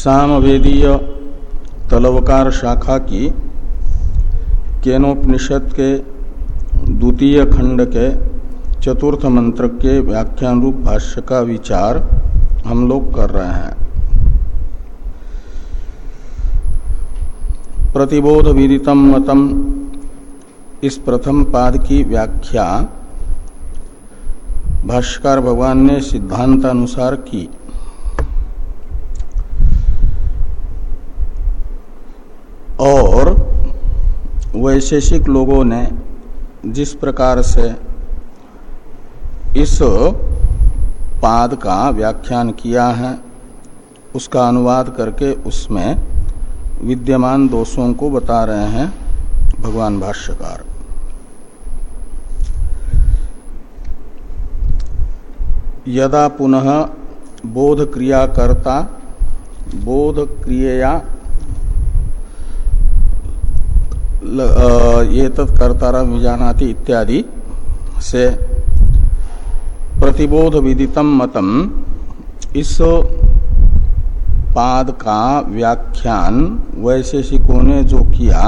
सामवेदीय तलवकार शाखा की केनोपनिषद के द्वितीय खंड के चतुर्थ मंत्र के व्याख्यान रूप भाष्य का विचार हम लोग कर रहे हैं। प्रतिबोध विदितम मतम। इस प्रथम पाद की व्याख्या भाष्कर भगवान ने सिद्धांतानुसार की और वैशेषिक लोगों ने जिस प्रकार से इस पाद का व्याख्यान किया है, उसका अनुवाद करके उसमें विद्यमान दोषों को बता रहे हैं भगवान भाष्यकार। यदा पुनः बोध क्रिया करता बोध क्रिया ये तत्कर्तारा विजानाति इत्यादि से प्रतिबोध विदितम मतम। इस पाद का व्याख्यान वैशेषिकों ने जो किया,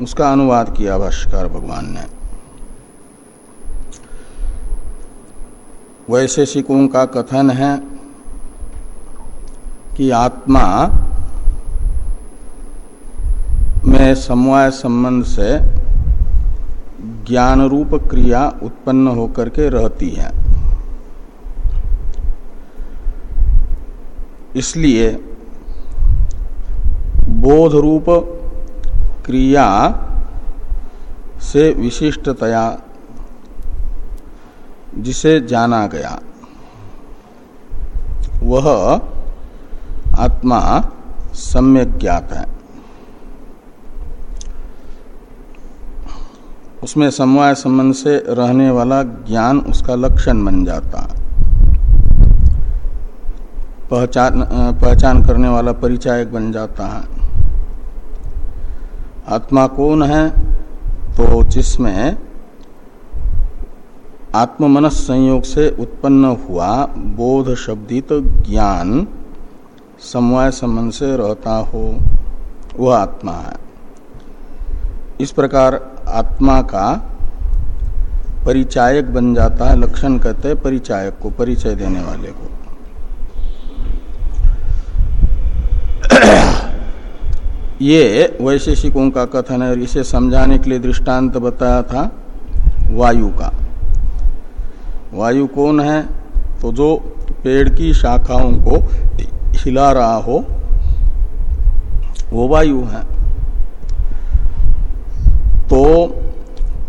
उसका अनुवाद किया भाष्कर भगवान ने। वैशेषिकों का कथन है कि आत्मा में समवाय संबंध से ज्ञान रूप क्रिया उत्पन्न होकर के रहती है। इसलिए बोध रूप क्रिया से विशिष्टतया जिसे जाना गया, वह आत्मा सम्यक ज्ञात है। उसमें समवाय संबंध से रहने वाला ज्ञान उसका लक्षण बन जाता पहचान पहचान करने वाला परिचायक बन जाता है। आत्मा कौन है? तो जिसमें आत्ममनस संयोग से उत्पन्न हुआ बोध शब्दित ज्ञान समवाय संबंध से रहता हो, वह आत्मा है। इस प्रकार आत्मा का परिचायक बन जाता है, लक्षण कहते हैं परिचायक को, परिचय देने वाले को। ये वैशेषिकों का कथन है और इसे समझाने के लिए दृष्टांत बताया था वायु का। वायु कौन है? तो जो पेड़ की शाखाओं को हिला रहा हो, वो वायु है। तो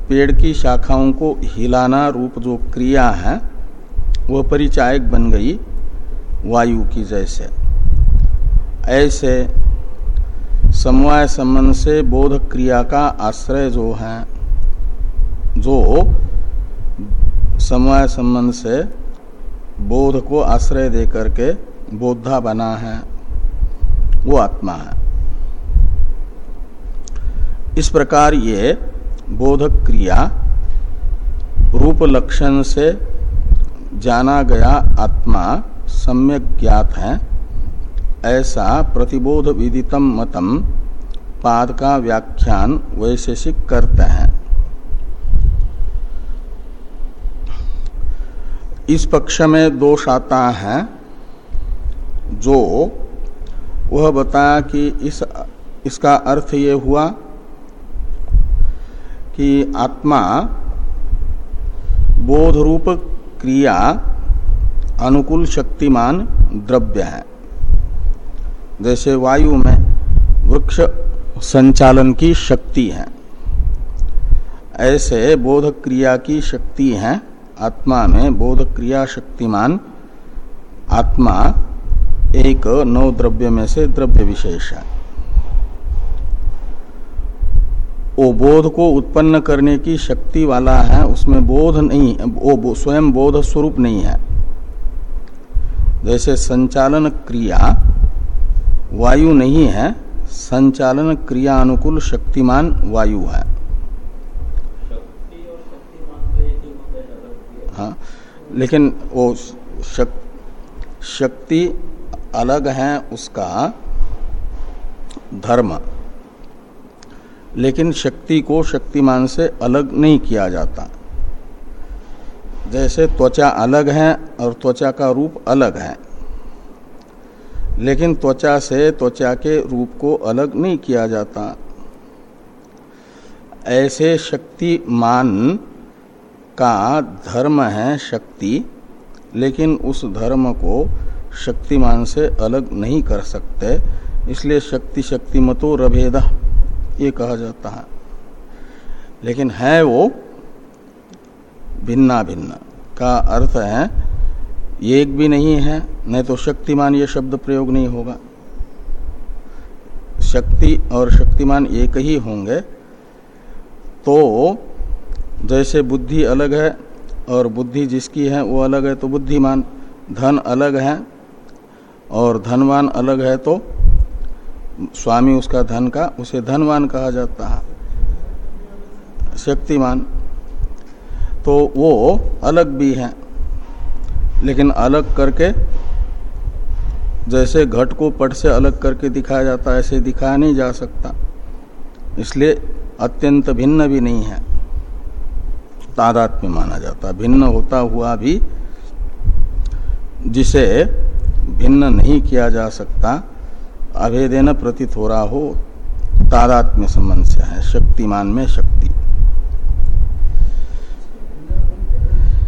पेड़ की शाखाओं को हिलाना रूप जो क्रिया है वह परिचायक बन गई वायु की जैसे। ऐसे समवाय संबंध से बोध क्रिया का आश्रय जो है, जो समवाय संबंध से बोध को आश्रय दे करके बोधा बना है, वो आत्मा है। इस प्रकार ये बोधक क्रिया रूप लक्षण से जाना गया आत्मा सम्यक ज्ञात है। ऐसा प्रतिबोध विदितम मतम पाद का व्याख्यान वैशेषिक करते हैं। इस पक्ष में दोष आता है जो वह बताया कि इस, इसका अर्थ ये हुआ कि आत्मा बोध रूप क्रिया अनुकूल शक्तिमान द्रव्य है। जैसे वायु में वृक्ष संचालन की शक्ति है। ऐसे बोध क्रिया की शक्ति है। आत्मा में बोध क्रिया शक्तिमान आत्मा एक नौ द्रव्य में से द्रव्य विशेष है। वो बोध को उत्पन्न करने की शक्ति वाला है उसमें बोध नहीं वो स्वयं बोध स्वरूप नहीं है। जैसे संचालन क्रिया वायु नहीं है संचालन क्रिया अनुकूल शक्तिमान वायु है। हाँ लेकिन वो शक, शक्ति अलग है उसका धर्म। लेकिन शक्ति को शक्तिमान से अलग नहीं किया जाता। जैसे त्वचा अलग है और त्वचा का रूप अलग है। लेकिन त्वचा से त्वचा के रूप को अलग नहीं किया जाता। ऐसे शक्तिमान का धर्म है शक्ति, लेकिन उस धर्म को शक्तिमान से अलग नहीं कर सकते। इसलिए शक्ति शक्तिमतो रभेद। ये कहा जाता है। लेकिन है वो भिन्ना भिन्न। का अर्थ है, एक भी नहीं है नहीं तो शक्तिमान ये शब्द प्रयोग नहीं होगा। शक्ति और शक्तिमान एक ही होंगे तो जैसे बुद्धि अलग है और बुद्धि जिसकी है वो अलग है तो बुद्धिमान। धन अलग है और धनवान अलग है तो स्वामी उसका धन का, उसे धनवान कहा जाता है। शक्तिमान। तो वो अलग भी है, लेकिन अलग करके जैसे घट को पट से अलग करके दिखाया जाता है, ऐसे दिखाया नहीं जा सकता। इसलिए अत्यंत भिन्न भी नहीं है। तादात में माना जाता भिन्न होता हुआ भी जिसे भिन्न नहीं किया जा सकता अभेदेन प्रतीत हो रहा हो तादात्म्य संबंध से है शक्तिमान में शक्ति।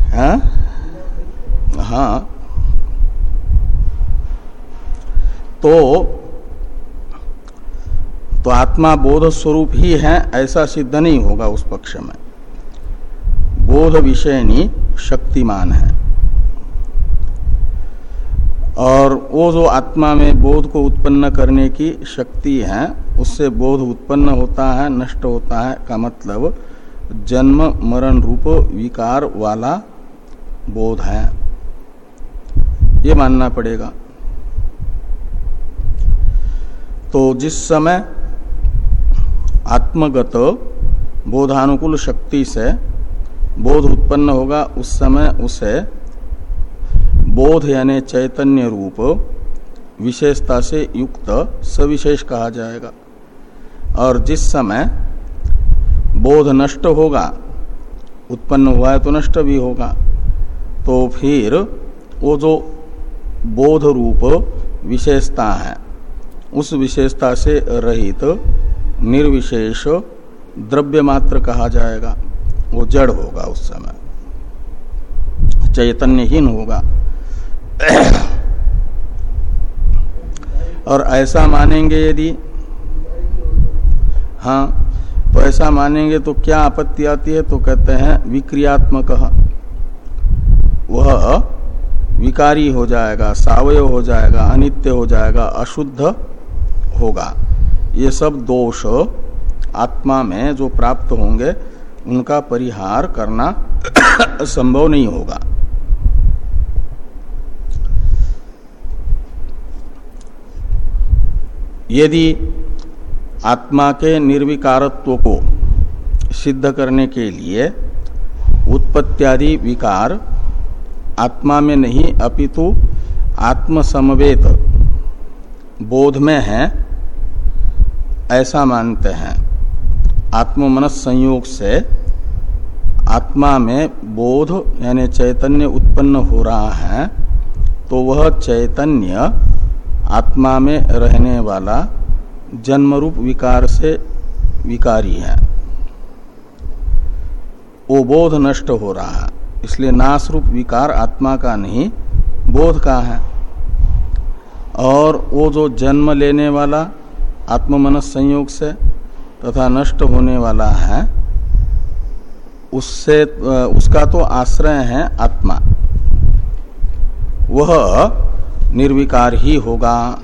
है? हाँ? हाँ तो तो आत्मा बोध स्वरूप ही है, ऐसा सिद्ध नहीं होगा उस पक्ष में। बोध विषयनी शक्तिमान है। और वो जो आत्मा में बोध को उत्पन्न करने की शक्ति है, उससे बोध उत्पन्न होता है, नष्ट होता है का मतलब जन्म, मरण रूप, विकार वाला बोध है। ये मानना पड़ेगा। तो जिस समय आत्मगत बोधानुकूल शक्ति से बोध उत्पन्न होगा, उस समय उसे बोध यानी चैतन्य रूप विशेषता से युक्त सविशेष कहा जाएगा। और जिस समय बोध नष्ट होगा, उत्पन्न हुआ है तो नष्ट भी होगा। तो फिर वो जो बोध रूप विशेषता है, उस विशेषता से रहित निर्विशेष द्रव्य मात्र कहा जाएगा। वो जड़ होगा उस समय, चैतन्यहीन होगा। और ऐसा मानेंगे यदि हाँ तो ऐसा मानेंगे तो क्या आपत्ति आती है? तो कहते हैं, विक्रियात्मक। वह विकारी हो जाएगा, सावय हो जाएगा, अनित्य हो जाएगा, अशुद्ध होगा। ये सब दोष आत्मा में जो प्राप्त होंगे, उनका परिहार करना संभव नहीं होगा। यदि आत्मा के निर्विकारत्व को सिद्ध करने के लिए उत्पत्त्यादि विकार आत्मा में नहीं, अपितु आत्मसमवेत बोध में है, ऐसा मानते हैं। आत्ममनस संयोग से आत्मा में बोध यानी चैतन्य उत्पन्न हो रहा है तो वह चैतन्य आत्मा में रहने वाला जन्मरूप विकार से विकारी है। वो बोध नष्ट हो रहा है, इसलिए नाश रूप विकार आत्मा का नहीं, बोध का है। और वो जो जन्म लेने वाला आत्ममनस संयोग से तथा नष्ट होने वाला है, उससे, उसका तो आश्रय है आत्मा। वह निर्विकार ही होगा।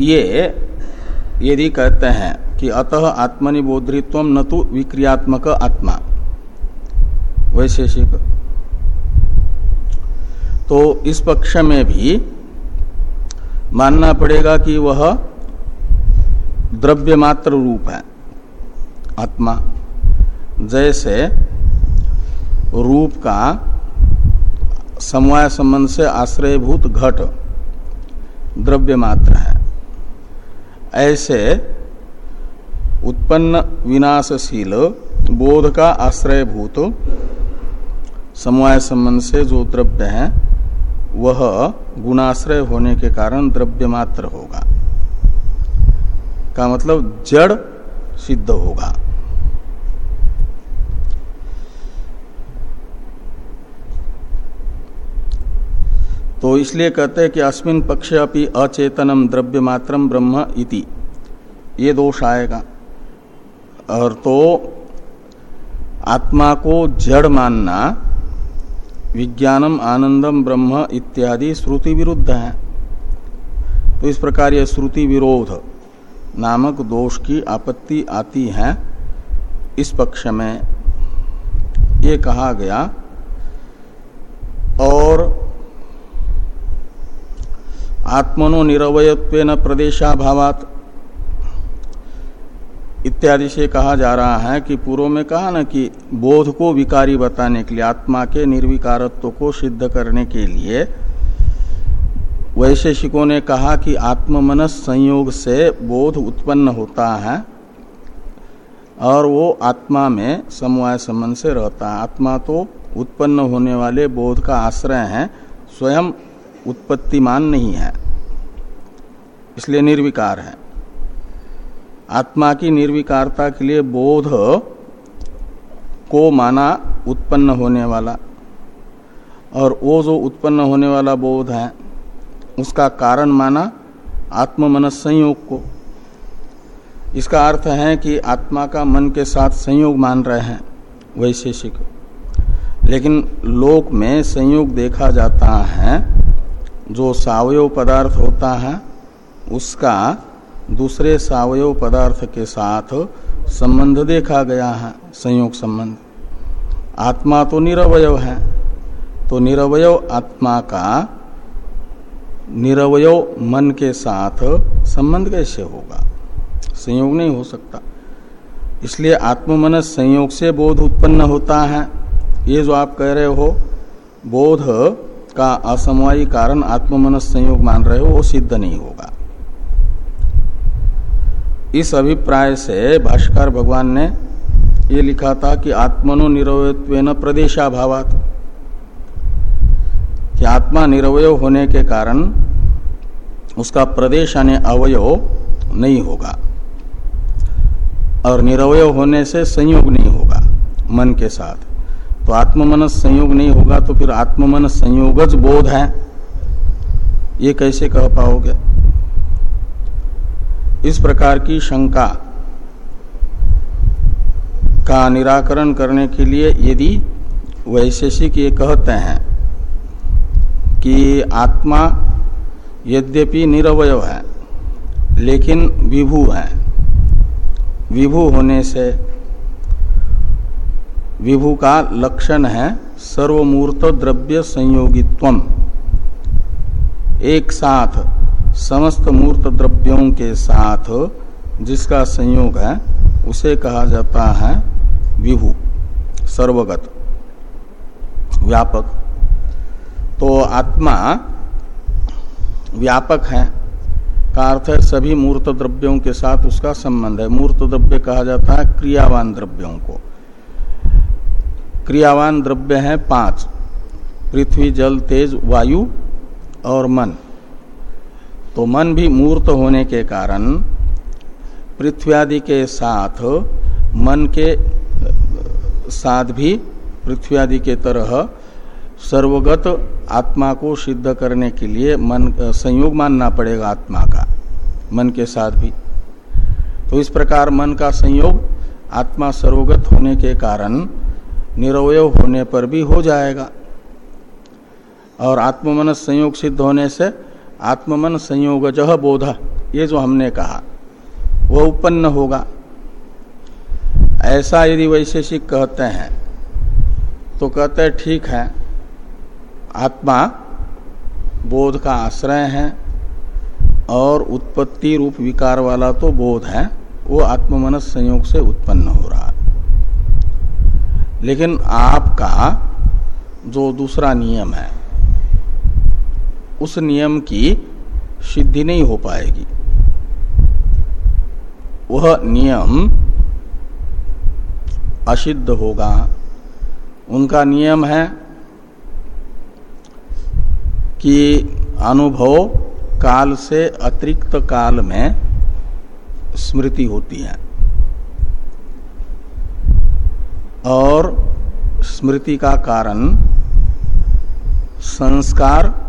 ये, यदि कहते हैं कि अतः आत्मनिबोधित्व न तो विक्रियात्मक आत्मा। वैशेषिक। तो इस पक्ष में भी मानना पड़ेगा कि वह द्रव्य मात्र रूप है, आत्मा। जैसे रूप का समवाय संबंध से आश्रयभूत घट द्रव्य मात्र है। ऐसे उत्पन्न विनाशशील बोध का आश्रयभूत समवाय संबंध से जो द्रव्य है, वह गुणाश्रय होने के कारण द्रव्य मात्र होगा। का मतलब जड़ सिद्ध होगा। तो इसलिए कहते हैं कि अस्मिन पक्ष अपनी अचेतनम द्रव्य मात्रम ब्रह्म इति। ये दोष आएगा। और तो आत्मा को जड़ मानना, विज्ञानम आनंदम ब्रह्म इत्यादि श्रुति विरुद्ध है। तो इस प्रकार यह श्रुति विरोध नामक दोष की आपत्ति आती है इस पक्ष में। ये कहा गया। और आत्मनो निरवयत्व न प्रदेशाभावात इत्यादि से कहा जा रहा है कि पूर्व में कहा ना कि बोध को विकारी बताने के लिए, आत्मा के निर्विकारत्व को सिद्ध करने के लिए, वैशेषिकों ने कहा कि आत्ममनस संयोग से बोध उत्पन्न होता है और वो आत्मा में समवाय संबंध से रहता है। आत्मा तो उत्पन्न होने वाले बोध का आश्रय है, स्वयं उत्पत्तिमान नहीं है, इसलिए निर्विकार है। आत्मा की निर्विकारता के लिए बोध को माना उत्पन्न होने वाला, और वो जो उत्पन्न होने वाला बोध है, उसका कारण माना आत्म मनस संयोग को। इसका अर्थ है कि आत्मा का मन के साथ संयोग मान रहे हैं, वैशेषिक। लेकिन लोक में संयोग देखा जाता है जो सावयव पदार्थ होता है, उसका दूसरे सावयव पदार्थ के साथ संबंध देखा गया है, संयोग संबंध। आत्मा तो निरवय है तो निरवय आत्मा का निरवय मन के साथ संबंध कैसे होगा? संयोग नहीं हो सकता। इसलिए आत्ममन संयोग से बोध उत्पन्न होता है। ये जो आप कह रहे हो, बोध का असमवायी कारण आत्ममनस संयोग मान रहे हो, वो सिद्ध नहीं होगा। इस अभिप्राय से भाष्कर भगवान ने ये लिखा था कि आत्मनो निरवयत्व न प्रदेशाभावात। कि आत्मा निरवय होने के कारण उसका प्रदेश यानी अवयव नहीं होगा। और निरवय होने से संयोग नहीं होगा मन के साथ। तो आत्ममन संयोग नहीं होगा तो फिर आत्ममन संयोगज बोध है। ये कैसे कह पाओगे? इस प्रकार की शंका का निराकरण करने के लिए यदि वैशेषिक ये कहते हैं कि आत्मा यद्यपि निरवय है, लेकिन विभू है। विभू होने से विभू का लक्षण है सर्वमूर्त द्रव्य संयोगित्व एक साथ, समस्त मूर्त द्रव्यों के साथ जिसका संयोग है, उसे कहा जाता है विभु, सर्वगत, व्यापक। तो आत्मा व्यापक है, का अर्थ है सभी मूर्त द्रव्यों के साथ उसका संबंध है। मूर्त द्रव्य कहा जाता है क्रियावान द्रव्यों को। क्रियावान द्रव्य है पाँच। पृथ्वी, जल, तेज, वायु और मन। तो मन भी मूर्त होने के कारण पृथ्वी आदि के साथ मन के, साथ भी पृथ्वी आदि के तरह सर्वगत आत्मा को सिद्ध करने के लिए मन, संयोग मानना पड़ेगा आत्मा का, मन के साथ भी। तो इस प्रकार मन का संयोग आत्मा सर्वगत होने के कारण निरवय होने पर भी हो जाएगा। और आत्ममन संयोग सिद्ध होने से आत्ममन संयोग जह बोध, ये जो हमने कहा वह उत्पन्न होगा। ऐसा यदि वैशेषिक कहते हैं तो कहते हैं, ठीक है, आत्मा बोध का आश्रय है, और उत्पत्ति रूप विकार वाला तो बोध है, वो आत्ममनस संयोग से उत्पन्न हो रहा है। लेकिन आपका जो दूसरा नियम है, उस नियम की सिद्धि नहीं हो पाएगी। वह नियम असिद्ध होगा। उनका नियम है कि अनुभव काल से अतिरिक्त काल में स्मृति होती है। और स्मृति का कारण संस्कार,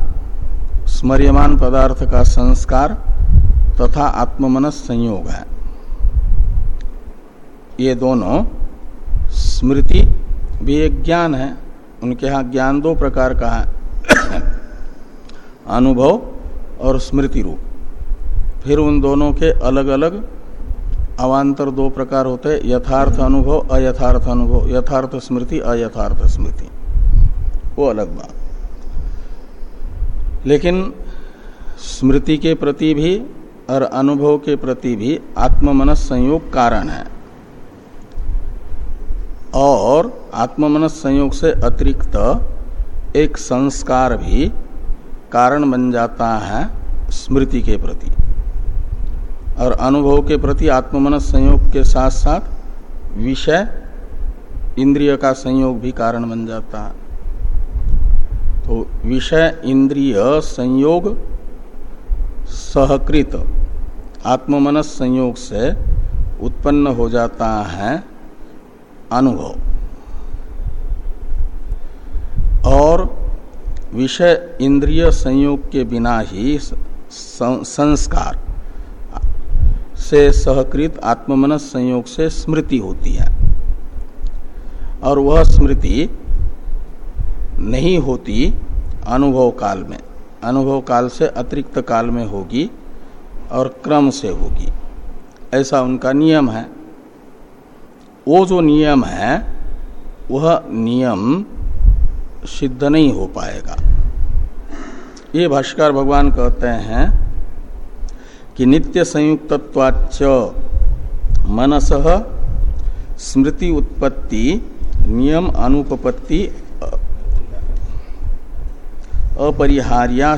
स्मर्यमान पदार्थ का संस्कार तथा आत्ममनस संयोग है। ये दोनों स्मृति भी एक ज्ञान है। उनके यहाँ ज्ञान दो प्रकार का है। अनुभव और स्मृति रूप। फिर उन दोनों के अलग अलग अवान्तर दो प्रकार होते हैं, यथार्थ अनुभव, अयथार्थ अनुभव। यथार्थ स्मृति, अयथार्थ स्मृति। वो अलग बात। लेकिन स्मृति के प्रति भी और अनुभव के प्रति भी आत्ममनस संयोग कारण है। और आत्ममनस संयोग से अतिरिक्त एक संस्कार भी कारण बन जाता है स्मृति के प्रति। और अनुभव के प्रति आत्ममनस संयोग के साथ साथ विषय इंद्रिय का संयोग भी कारण बन जाता है। तो विषय इंद्रिय संयोग सहकृत आत्ममनस संयोग से उत्पन्न हो जाता है अनुभव। और विषय इंद्रिय संयोग के बिना ही संस्कार से सहकृत आत्ममनस संयोग से स्मृति होती है। और वह स्मृति नहीं होती अनुभव काल में। अनुभव काल से अतिरिक्त काल में होगी और क्रम से होगी। ऐसा उनका नियम है। वो जो नियम है, वह नियम सिद्ध नहीं हो पाएगा। ये भाष्कर भगवान कहते हैं कि नित्य संयुक्तवाच मनस स्मृति उत्पत्ति, नियम अनुपपत्ति अपरिहार्या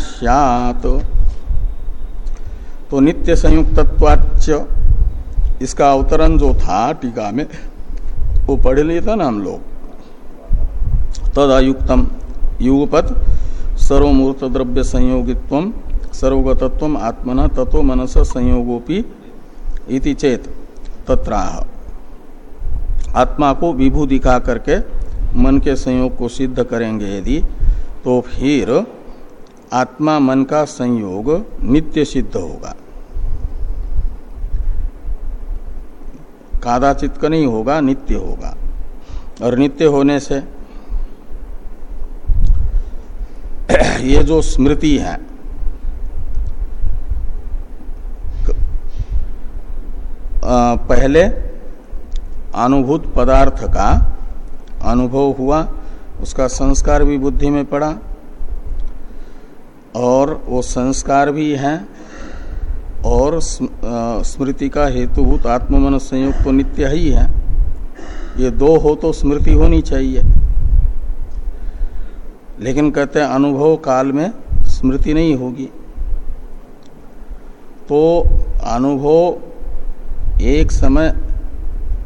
तो नित्य संयुक्तवाच इसका अवतरण जो था टीका में, वो पढ़ लिया था ना हम लोग। तद अयुक्तम युगपत सर्वमूर्त द्रव्य संयोगित्व सर्वगतत्व आत्मन तत्व मनस संयोगोपी इति चेत तत्राह। आत्मा को विभू दिखा करके मन के संयोग को सिद्ध करेंगे यदि तो फिर आत्मा मन का संयोग नित्य सिद्ध होगा। कादाचित का नहीं होगा, नित्य होगा। और नित्य होने से ये जो स्मृति है पहले अनुभूत पदार्थ का अनुभव हुआ, उसका संस्कार भी बुद्धि में पड़ा, और वो संस्कार भी है, और स्मृति का हेतुभूत आत्ममन संयोग तो नित्य ही है। ये दो हो तो स्मृति होनी चाहिए। लेकिन कहते हैं अनुभव काल में स्मृति नहीं होगी। तो अनुभव एक समय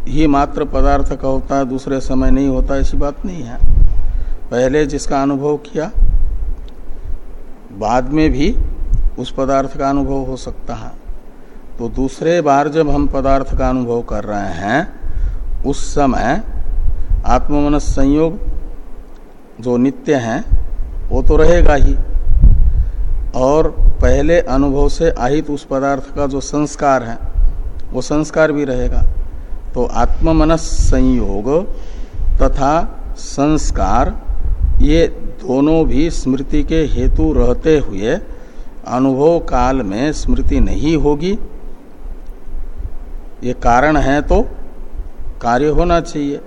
ही मात्र पदार्थ का होता है, दूसरे समय नहीं होता, ऐसी बात नहीं है। पहले जिसका अनुभव किया, बाद में भी उस पदार्थ का अनुभव हो सकता है। तो दूसरे बार जब हम पदार्थ का अनुभव कर रहे हैं, उस समय आत्ममनस संयोग जो नित्य हैं, वो तो रहेगा ही। और पहले अनुभव से आहित उस पदार्थ का जो संस्कार है वो संस्कार भी रहेगा। तो आत्ममनस संयोग तथा संस्कार, ये दोनों भी स्मृति के हेतु रहते हुए अनुभव काल में स्मृति नहीं होगी। ये कारण है तो कार्य होना चाहिए।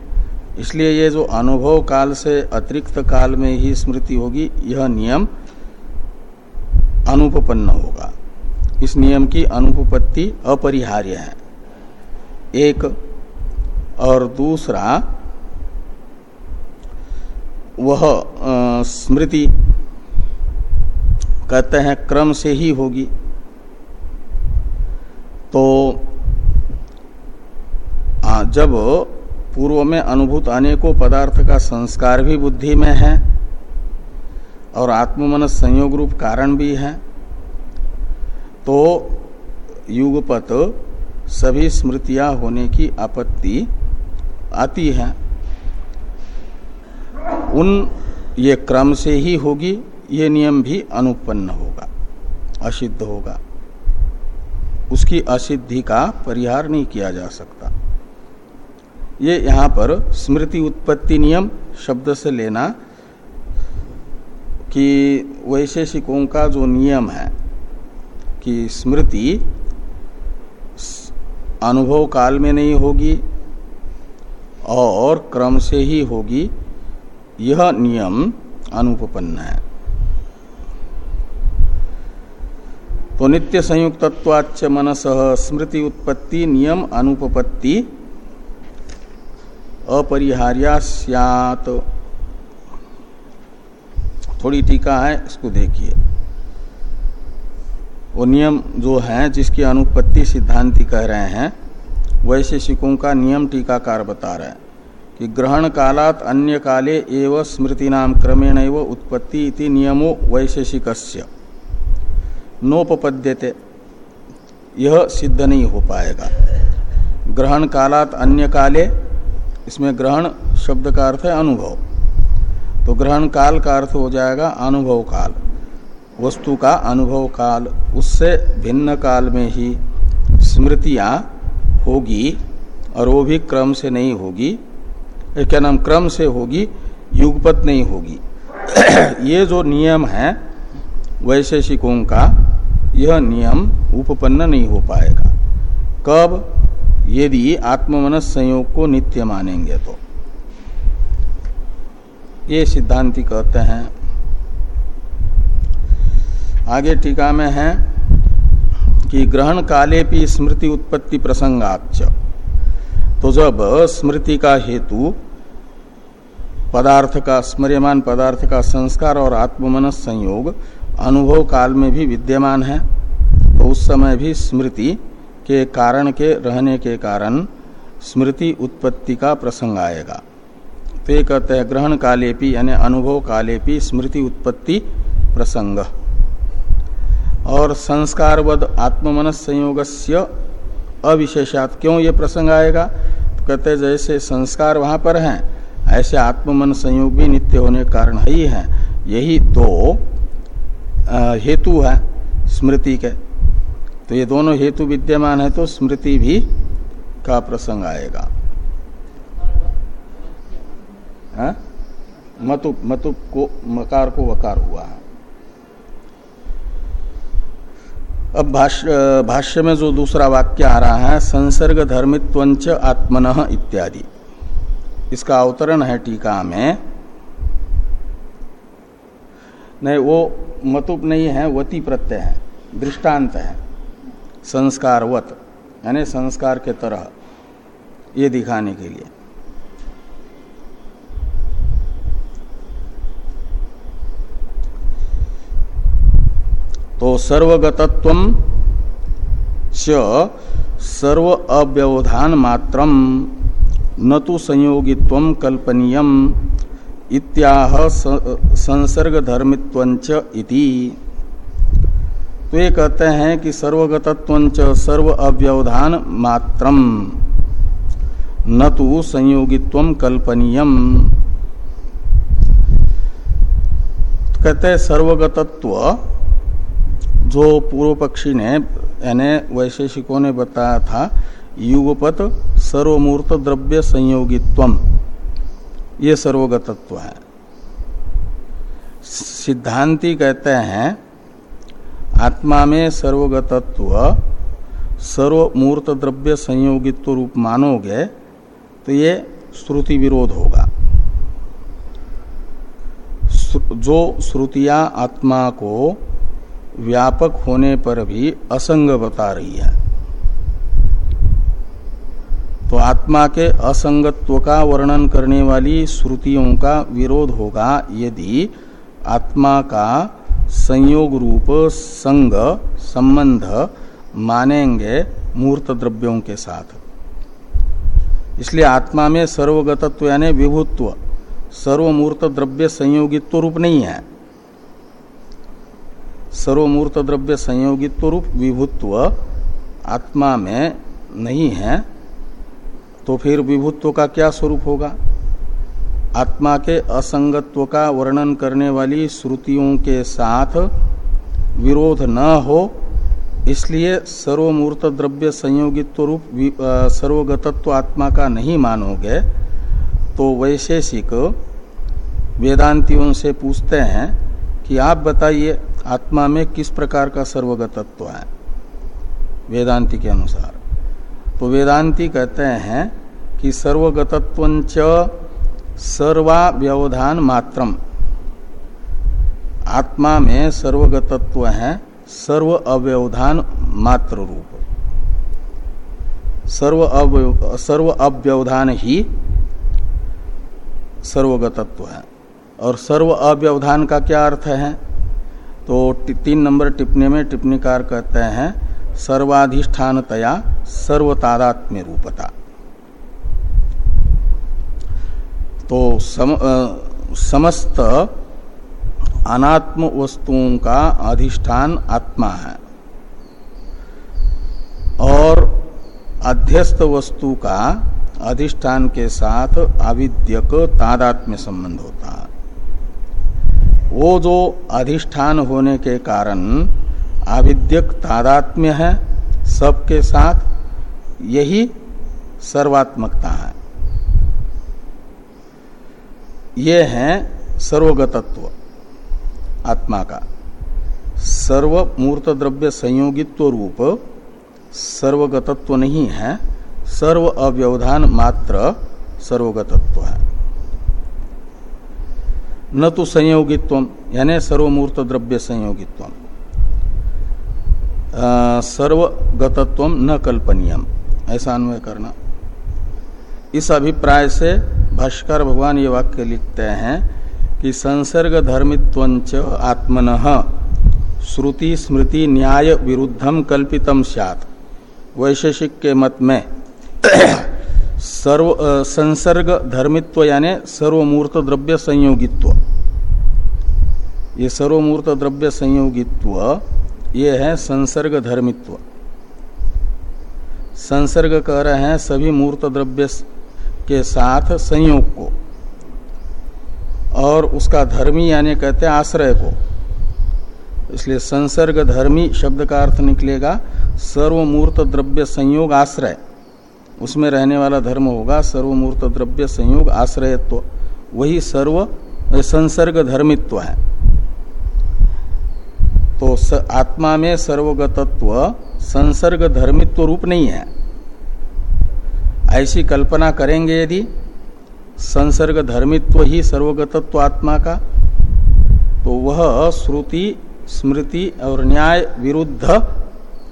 इसलिए ये जो अनुभव काल से अतिरिक्त काल में ही स्मृति होगी, यह नियम अनुपन्न होगा। इस नियम की अनुपपत्ति अपरिहार्य है। एक और दूसरा वह स्मृति कहते हैं क्रम से ही होगी। तो आ, जब पूर्व में अनुभूत अनेकों पदार्थ का संस्कार भी बुद्धि में है और आत्ममन संयोग रूप कारण भी है तो युगपत सभी स्मृतियाँ होने की आपत्ति आती है। उन ये क्रम से ही होगी, ये नियम भी अनुपन्न होगा, असिद्ध होगा। उसकी असिद्धि का परिहार नहीं किया जा सकता। ये यहाँ पर स्मृति उत्पत्ति नियम शब्द से लेना कि वैशेषिकों का जो नियम है कि स्मृति अनुभव काल में नहीं होगी और क्रम से ही होगी, यह नियम अनुपन्न है। तो नित्य संयुक्तत्वाच मनस स्मृति उत्पत्ति, नियम अनुपपत्ति अपरिहार्या सियात। थोड़ी टीका है, इसको देखिए। वो नियम जो है, जिसकी अनुपत्ति सिद्धांति कह रहे हैं, वैशेषिकों का नियम टीकाकार बता रहे हैं कि ग्रहण कालात अन्य काले एव स्मृति नाम क्रमेण उत्पत्ति इति नियमो वैशेषिक नोपपद्यते। यह सिद्ध नहीं हो पाएगा। ग्रहण कालात अन्य काले, इसमें ग्रहण शब्द का अर्थ है अनुभव। तो ग्रहण काल का अर्थ हो जाएगा अनुभव काल। वस्तु का अनुभव काल, उससे भिन्न काल में ही स्मृतियाँ होगी और वो भी क्रम से नहीं होगी। क्या नाम? क्रम से होगी, युगपत नहीं होगी। ये जो नियम है, वैशेषिकों का, यह नियम उपपन्न नहीं हो पाएगा। कब? यदि आत्ममनस संयोग को नित्य मानेंगे तो। ये सिद्धांति कहते हैं आगे टीका में है कि ग्रहण काले भी स्मृति उत्पत्ति प्रसंगाच तो जब स्मृति का हेतु पदार्थ का, स्मर्यमान पदार्थ का संस्कार और आत्ममनस संयोग अनुभव काल में भी विद्यमान है तो उस समय भी स्मृति के कारण के, रहने के कारण स्मृति उत्पत्ति का प्रसंग आएगा। तो ये कहते हैं, ग्रहण कालेपी यानी अनुभव कालेपी स्मृति उत्पत्ति प्रसंग। और संस्कारवद आत्ममनस संयोग अविशेषात। क्यों ये प्रसंग आएगा? तो कहते जैसे संस्कार वहाँ पर हैं, ऐसे आत्ममन संयोग भी नित्य होने के कारण ही है। यही दो हेतु है स्मृति के। तो ये दोनों हेतु विद्यमान है तो स्मृति भी का प्रसंग आएगा। मतुप मतुप को, मकार को वकार हुआ है। अब भाष्य भाष्य में जो दूसरा वाक्य आ रहा है संसर्ग धर्मित्वंच आत्मन इत्यादि। इसका अवतरण है टीका में। नहीं, वो मतुप नहीं है, वती प्रत्यय है, दृष्टांत है। संस्कारवत, यानी संस्कार के तरह, ये दिखाने के लिए। तो सर्वगतत्व सर्व अव्यवधान मात्रम न तो संयोगित्व कल्पनीय इत्याह संसर्ग धर्मित्वंच इति। तो ये कहते हैं कि सर्वगतत्व सर्व अव्यवधान मात्रम, न तो संयोगित्व कल्पनीयम। कहते हैं सर्वगतत्व जो पूर्व पक्षी ने, यानी वैशेषिकों ने बताया था, युगपत सर्वमूर्त द्रव्य संयोगित्व ये सर्वगतत्व है। सिद्धांति कहते हैं, आत्मा में सर्वगतत्व, सर्वमूर्त द्रव्य संयोगित्व रूप मानोगे तो ये श्रुति विरोध होगा। जो श्रुतियाँ आत्मा को व्यापक होने पर भी असंग बता रही है। तो आत्मा के असंगत्व का वर्णन करने वाली श्रुतियों का विरोध होगा यदि आत्मा का संयोग रूप संग संबंध मानेंगे मूर्त द्रव्यों के साथ। इसलिए आत्मा में सर्वगतत्व यानी विभुत्व, सर्वमूर्त द्रव्य संयोगित्व रूप नहीं है। सर्वमूर्त द्रव्य संयोगित्व रूप विभुत्व आत्मा में नहीं है तो फिर विभुत्व का क्या स्वरूप होगा? आत्मा के असंगत्व का वर्णन करने वाली श्रुतियों के साथ विरोध न हो, इसलिए सर्वमूर्त द्रव्य संयोगित्व रूप सर्वगतत्व आत्मा का नहीं मानोगे तो वैशेषिक वेदांतियों से पूछते हैं कि आप बताइए आत्मा में किस प्रकार का सर्वगतत्व है? वेदांति के अनुसार। तो वेदांति कहते हैं कि सर्वगतत्व सर्वा व्यवधान मात्रम। आत्मा में सर्वगतत्व है, सर्व अव्यवधान मात्र रूप सर्व अव्यव सर्व अव्यवधान ही सर्वगतत्व है। और सर्व अव्यवधान का क्या अर्थ है? तो तीन नंबर टिप्पणी में टिप्पणीकार कहते हैं सर्वाधिष्ठानतया सर्वतादात्म्य रूपता। तो सम, आ, समस्त अनात्म वस्तुओं का अधिष्ठान आत्मा है। और अध्यस्त वस्तु का अधिष्ठान के साथ आविद्यक तादात्म्य संबंध होता है। वो जो अधिष्ठान होने के कारण आविद्यक तादात्म्य है, सबके साथ यही सर्वात्मकता है। ये है सर्वगतत्व, आत्मा का। सर्व मूर्त द्रव्य संयोगित्व रूप सर्वगतत्व नहीं है, सर्व अव्यवधान मात्र सर्वगतत्व है। न तो संयोगित्व, यानी सर्वमूर्त द्रव्य संयोगित्व सर्वगतत्व न कल्पनीयम ऐसा अन्वय करना। इस अभिप्राय से भाष्कर भगवान ये वाक्य लिखते हैं कि संसर्ग धर्मित्व आत्मन, श्रुति स्मृति न्याय विरुद्धम कल्पितम सैत वैशेषिक के मत में सर्व संसर्ग धर्मित्व यानी सर्वमूर्त द्रव्य संयोगित्व ये सर्वमूर्त द्रव्य संयोगित्व, ये है संसर्ग धर्मित्व संसर्ग कह रहे हैं सभी मूर्त द्रव्य के साथ संयोग को, और उसका धर्मी यानी कहते हैं आश्रय को। इसलिए संसर्ग धर्मी शब्द का अर्थ निकलेगा सर्वमूर्त द्रव्य संयोग आश्रय। उसमें रहने वाला धर्म होगा सर्वमूर्त द्रव्य संयोग आश्रयत्व। वही सर्व संसर्ग धर्मित्व है। तो स, आत्मा में सर्वगतत्व संसर्ग धर्मित्व रूप नहीं है। ऐसी कल्पना करेंगे यदि संसर्ग धर्मित्व ही सर्वगतत्व आत्मा का तो वह श्रुति स्मृति और न्याय विरुद्ध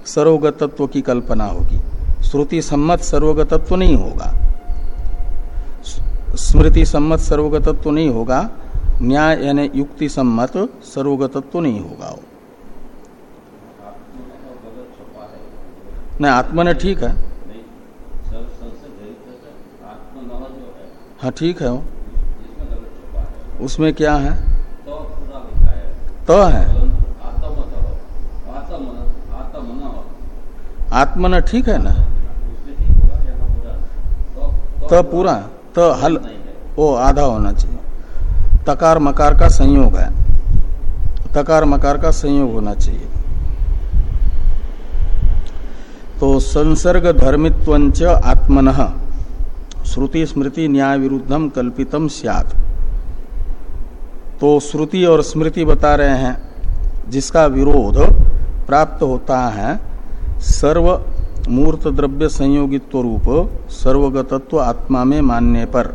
सर्वगतत्व की कल्पना होगी। श्रुति सम्मत सर्वगतत्व नहीं होगा। स्मृति सम्मत सर्वगतत्व नहीं होगा। न्याय यानी युक्ति सम्मत सर्वगतत्व नहीं होगा। नहीं आत्मा ने ठीक है। हाँ। ठीक है वो। उसमें क्या है? तो है। आत्मन ठीक है ना? त पूरा। त हल वो आधा होना चाहिए। तकार मकार का संयोग है। तकार मकार का संयोग होना चाहिए। तो संसर्ग धर्मित्व आत्मन। श्रुति स्मृति न्याय विरुद्धम कल्पितम सियात। तो श्रुति और स्मृति बता रहे हैं, जिसका विरोध प्राप्त होता है, सर्व मूर्त द्रव्य संयोगित्व रूप, सर्वगतत्व आत्मा में मानने पर।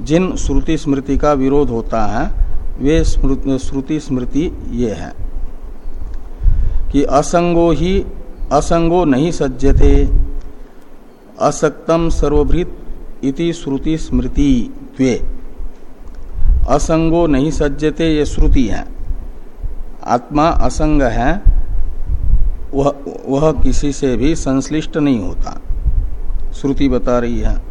जिन श्रुति स्मृति का विरोध होता है, वे श्रुति स्मृति ये है कि असंगो ही असंगो नहीं सज्जते। असक्तम सर्वभृत इति श्रुति स्मृति द्वे। असंगो नहीं सज्जते ये श्रुति है। आत्मा असंग है, वह वह किसी से भी संश्लिष्ट नहीं होता। श्रुति बता रही है।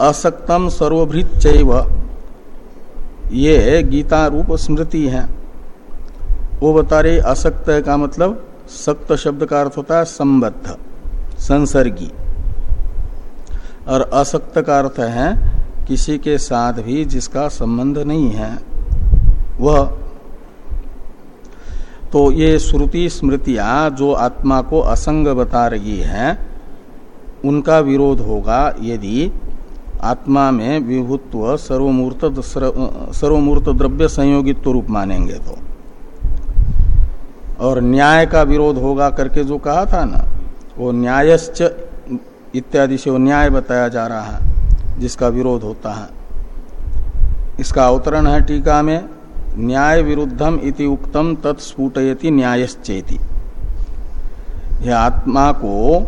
असक्तम सर्वभृत चैव, ये गीता रूप स्मृति है। वो बता रही, असक्त का मतलब सक्त शब्द का अर्थ होता है संबद्ध, संसर्गी। और असक्त का अर्थ है किसी के साथ भी जिसका संबंध नहीं है, वह। तो ये श्रुति स्मृतियाँ जो आत्मा को असंग बता रही है, उनका विरोध होगा यदि आत्मा में विभुत्व सर्वमूर्त सर्वमूर्त द्रव्य संयोगित्व रूप मानेंगे तो। और न्याय का विरोध होगा करके जो कहा था ना, वो न्यायश्च इत्यादि से वो न्याय बताया जा रहा है, जिसका विरोध होता है। इसका अवतरण है टीका में, न्याय विरुद्धम इति उक्तम तत्स्फुटयति न्यायश्चेति। यह आत्मा को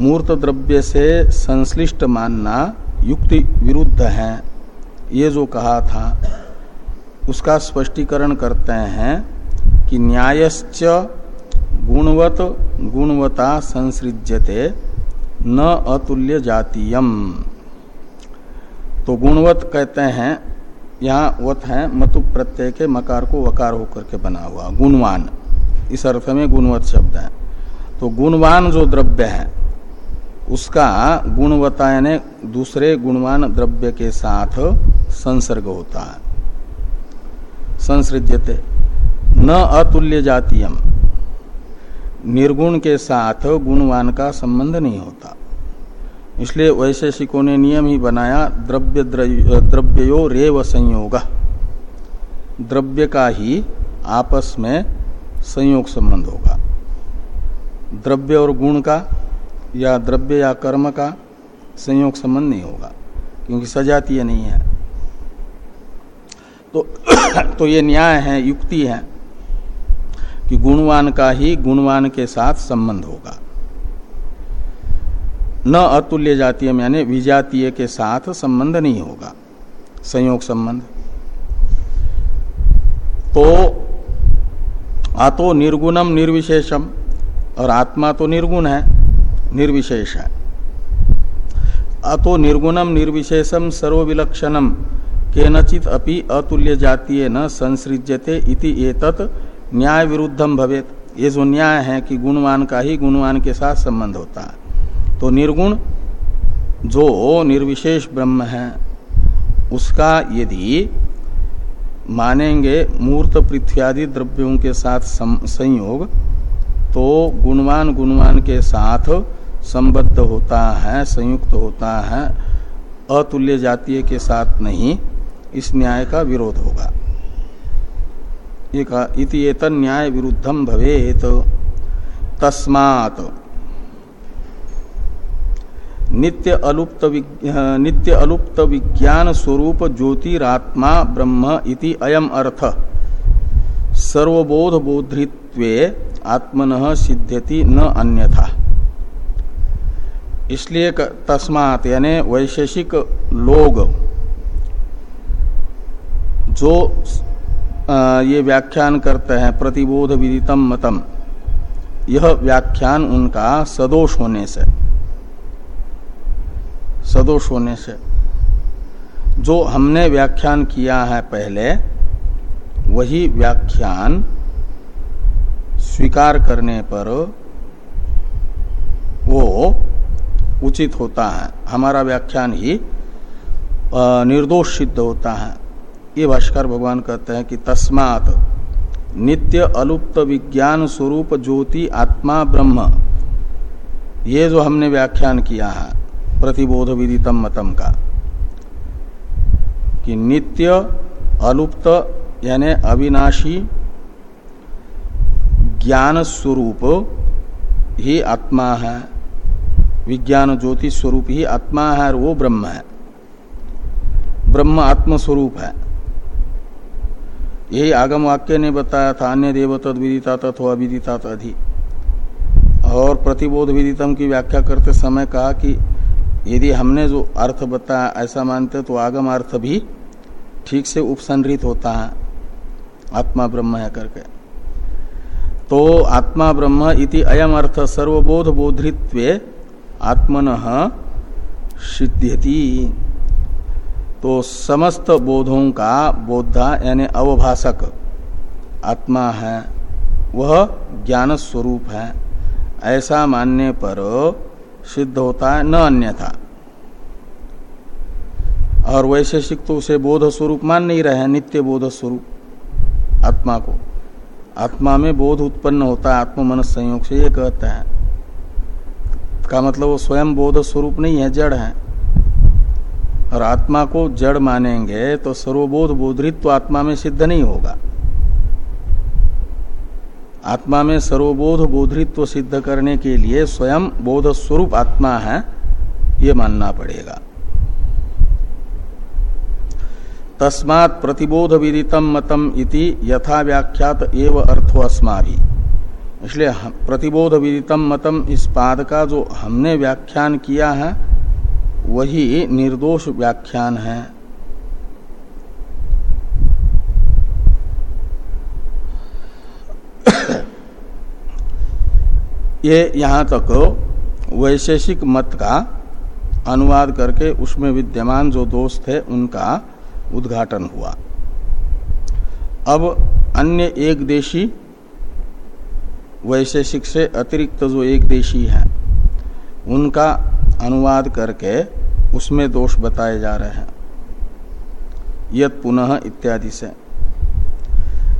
मूर्त द्रव्य से संश्लिष्ट मानना युक्ति विरुद्ध है। ये जो कहा था, उसका स्पष्टीकरण करते हैं कि न्यायश्च गुणवत गुणवता संसृज्यते, न अतुल्य जातीयम। तो गुणवत कहते हैं, यहाँ वत है, मतु प्रत्यय के मकार को वकार होकर के बना हुआ, गुणवान। इस अर्थ में गुणवत शब्द है। तो गुणवान जो द्रव्य है, उसका गुणवता यानी दूसरे गुणवान द्रव्य के साथ संसर्ग होता है। संसृज्यते। न अतुल्य जातीयम। निर्गुण के साथ गुणवान का संबंध नहीं होता। इसलिए वैशेषिकों ने नियम ही बनाया द्रव्य द्रव्यो रेव संयोग। द्रव्य का ही आपस में संयोग संबंध होगा। द्रव्य और गुण का या द्रव्य या कर्म का संयोग संबंध नहीं होगा, क्योंकि सजातीय नहीं है। तो तो ये न्याय है, युक्ति है। कि गुणवान का ही गुणवान के साथ संबंध होगा। न अतुल्य जातीय यानी विजातीय के साथ संबंध नहीं होगा। संयोग संबंध। तो आतो निर्गुणम निर्विशेषम, और आत्मा तो निर्गुण है, निर्विशेष है। अतो निर्गुणम निर्विशेषम सर्वविलक्षणम, केनचित अपि अतुल्य जातीय न संसृज्यते इति एतत न्याय विरुद्धम भवेत। ये जो न्याय है कि गुणवान का ही गुणवान के साथ संबंध होता है। तो निर्गुण जो निर्विशेष ब्रह्म है, उसका यदि मानेंगे मूर्त पृथ्वी द्रव्यों के साथ संयोग तो गुणवान गुणवान के साथ संबद्ध होता है, संयुक्त होता है, अतुल्य जातीय के साथ नहीं, इस न्याय का विरोध होगा। इति एतन न्याय विरुद्धम भवेत। तस्मात नित्य अलुप्त नित्य अलुप्त विज्ञान स्वरूप ज्योतिरात्मा ब्रह्म इति अयम अर्थ। सर्वबोध बोधित्वे आत्मन सिद्ध्यति न अन्यथा। इसलिए तस्मात यानी वैशेषिक लोग, जो ये व्याख्यान करते हैं, प्रतिबोध विदितम मतम। यह व्याख्यान उनका सदोष होने से, सदोष होने से। जो हमने व्याख्यान किया है पहले, वही व्याख्यान स्वीकार करने पर वो उचित होता है। हमारा व्याख्यान ही निर्दोष सिद्ध होता है। ये भाष्कर भगवान कहते हैं कि तस्मात नित्य अलुप्त विज्ञान स्वरूप ज्योति आत्मा ब्रह्म। ये जो हमने व्याख्यान किया है, प्रतिबोध विदितम मतम का, कि नित्य अलुप्त यानी अविनाशी ज्ञान स्वरूप ही आत्मा है, विज्ञान ज्योति स्वरूप ही आत्मा है और वो ब्रह्म है। ब्रह्म आत्म स्वरूप है। यही आगम वाक्य ने बताया था, अन्य देव तद विदिता तथो अविदिता तधि और प्रतिबोध विदितम की व्याख्या करते समय कहा कि यदि हमने जो अर्थ बताया, ऐसा मानते तो आगम अर्थ भी ठीक से उपसंहरित होता है, आत्मा ब्रह्म है करके। तो आत्मा ब्रह्म इति अयम अर्थ सर्वबोध बोधित्व आत्मन सिद्ध्यति। तो समस्त बोधों का बोधा यानी अवभाषक आत्मा है, वह ज्ञान स्वरूप है। ऐसा मानने पर सिद्ध होता है, न अन्यथा। और वैशेषिक तो उसे बोध स्वरूप मान नहीं रहे नित्य बोध स्वरूप आत्मा को। आत्मा में बोध उत्पन्न होता है आत्म मन संयोग से ये कहता है। का मतलब वो स्वयं बोध स्वरूप नहीं है, जड़ है। और आत्मा को जड़ मानेंगे तो सर्वबोध बोधित तो आत्मा में सिद्ध नहीं होगा। आत्मा में सर्वबोध बोधित्व सिद्ध करने के लिए स्वयं बोध स्वरूप आत्मा है, ये मानना पड़ेगा। तस्मात् प्रतिबोध विदितम मतम इति यथा व्याख्यात एव अर्थो अस्माभि। इसलिए प्रतिबोध विदितम मतम इस पाद का जो हमने व्याख्यान किया है वही निर्दोष व्याख्यान है। ये यहाँ तक वैशेषिक मत का अनुवाद करके उसमें विद्यमान जो दोष थे उनका उद्घाटन हुआ। अब अन्य एक देशी वैशेषिक से अतिरिक्त जो एक देशी है, उनका अनुवाद करके उसमें दोष बताए जा रहे हैं। यत पुनः इत्यादि से।